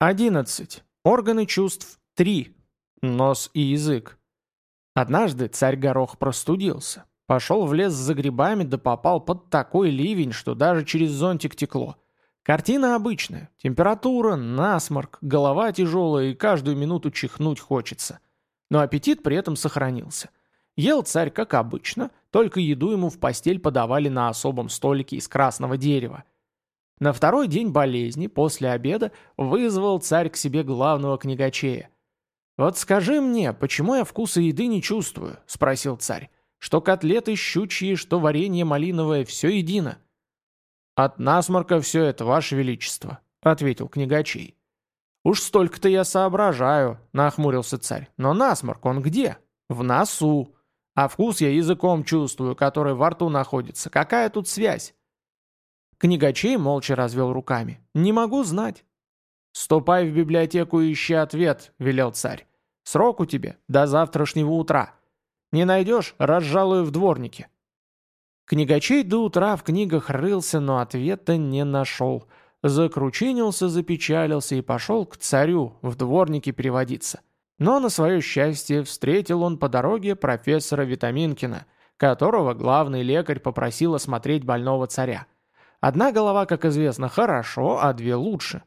11. Органы чувств 3. Нос и язык. Однажды царь Горох простудился. Пошел в лес за грибами, да попал под такой ливень, что даже через зонтик текло. Картина обычная. Температура, насморк, голова тяжелая и каждую минуту чихнуть хочется. Но аппетит при этом сохранился. Ел царь как обычно, только еду ему в постель подавали на особом столике из красного дерева. На второй день болезни, после обеда, вызвал царь к себе главного книгачея. «Вот скажи мне, почему я вкуса еды не чувствую?» – спросил царь. «Что котлеты щучьи, что варенье малиновое – все едино». «От насморка все это, ваше величество», – ответил книгачей. «Уж столько-то я соображаю», – нахмурился царь. «Но насморк он где?» «В носу. А вкус я языком чувствую, который во рту находится. Какая тут связь?» Книгачей молча развел руками. «Не могу знать». «Ступай в библиотеку и ищи ответ», – велел царь. Срок у тебя до завтрашнего утра. Не найдешь – разжалую в дворнике». Книгачей до утра в книгах рылся, но ответа не нашел. Закручинился, запечалился и пошел к царю в дворнике переводиться. Но на свое счастье встретил он по дороге профессора Витаминкина, которого главный лекарь попросил осмотреть больного царя. Одна голова, как известно, хорошо, а две лучше.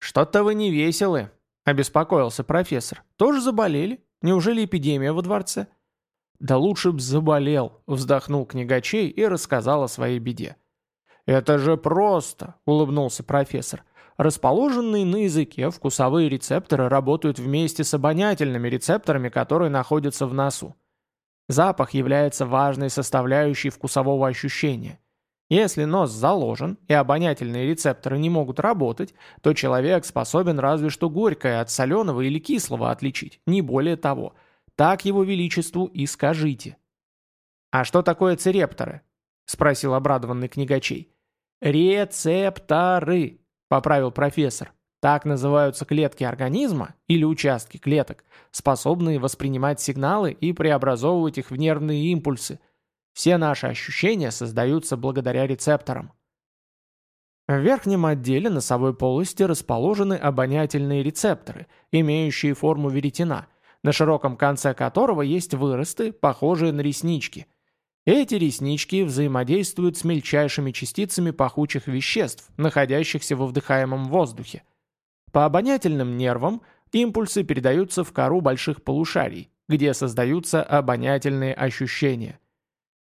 «Что-то вы не веселы», – обеспокоился профессор. «Тоже заболели? Неужели эпидемия во дворце?» «Да лучше б заболел», – вздохнул книгачей и рассказал о своей беде. «Это же просто», – улыбнулся профессор. «Расположенные на языке вкусовые рецепторы работают вместе с обонятельными рецепторами, которые находятся в носу. Запах является важной составляющей вкусового ощущения – если нос заложен и обонятельные рецепторы не могут работать, то человек способен разве что горькое от соленого или кислого отличить, не более того. Так его величеству и скажите. «А что такое церепторы?» – спросил обрадованный книгачей. «Рецепторы», – поправил профессор. Так называются клетки организма или участки клеток, способные воспринимать сигналы и преобразовывать их в нервные импульсы – все наши ощущения создаются благодаря рецепторам. В верхнем отделе носовой полости расположены обонятельные рецепторы, имеющие форму веретена, на широком конце которого есть выросты, похожие на реснички. Эти реснички взаимодействуют с мельчайшими частицами пахучих веществ, находящихся во вдыхаемом воздухе. По обонятельным нервам импульсы передаются в кору больших полушарий, где создаются обонятельные ощущения –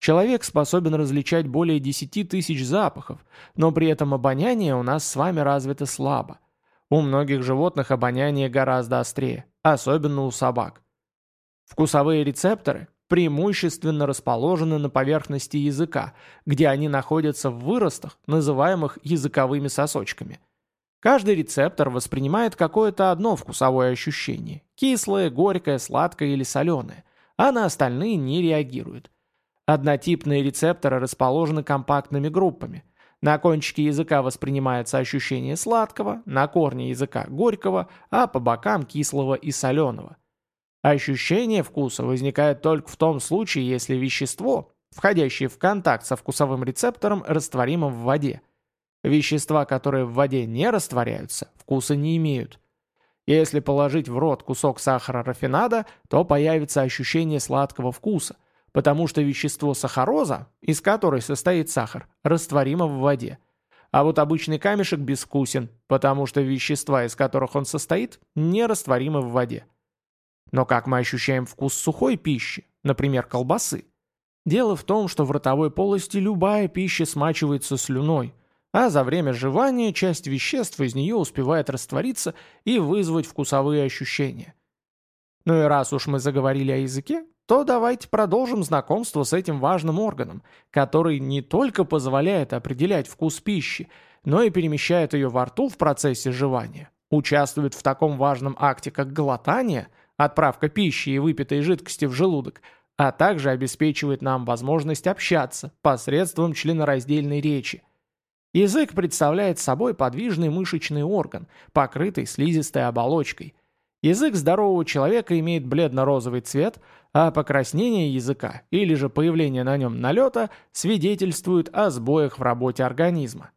Человек способен различать более 10 тысяч запахов, но при этом обоняние у нас с вами развито слабо. У многих животных обоняние гораздо острее, особенно у собак. Вкусовые рецепторы преимущественно расположены на поверхности языка, где они находятся в выростах, называемых языковыми сосочками. Каждый рецептор воспринимает какое-то одно вкусовое ощущение – кислое, горькое, сладкое или соленое, а на остальные не реагирует. Однотипные рецепторы расположены компактными группами. На кончике языка воспринимается ощущение сладкого, на корне языка – горького, а по бокам – кислого и соленого. Ощущение вкуса возникает только в том случае, если вещество, входящее в контакт со вкусовым рецептором, растворимо в воде. Вещества, которые в воде не растворяются, вкуса не имеют. Если положить в рот кусок сахара рафинада, то появится ощущение сладкого вкуса, потому что вещество сахароза, из которой состоит сахар, растворимо в воде. А вот обычный камешек безвкусен, потому что вещества, из которых он состоит, не растворимы в воде. Но как мы ощущаем вкус сухой пищи, например, колбасы? Дело в том, что в ротовой полости любая пища смачивается слюной, а за время жевания часть веществ из нее успевает раствориться и вызвать вкусовые ощущения. Ну и раз уж мы заговорили о языке, то давайте продолжим знакомство с этим важным органом, который не только позволяет определять вкус пищи, но и перемещает ее во рту в процессе жевания, участвует в таком важном акте, как глотание, отправка пищи и выпитой жидкости в желудок, а также обеспечивает нам возможность общаться посредством членораздельной речи. Язык представляет собой подвижный мышечный орган, покрытый слизистой оболочкой – Язык здорового человека имеет бледно-розовый цвет, а покраснение языка или же появление на нем налета свидетельствует о сбоях в работе организма.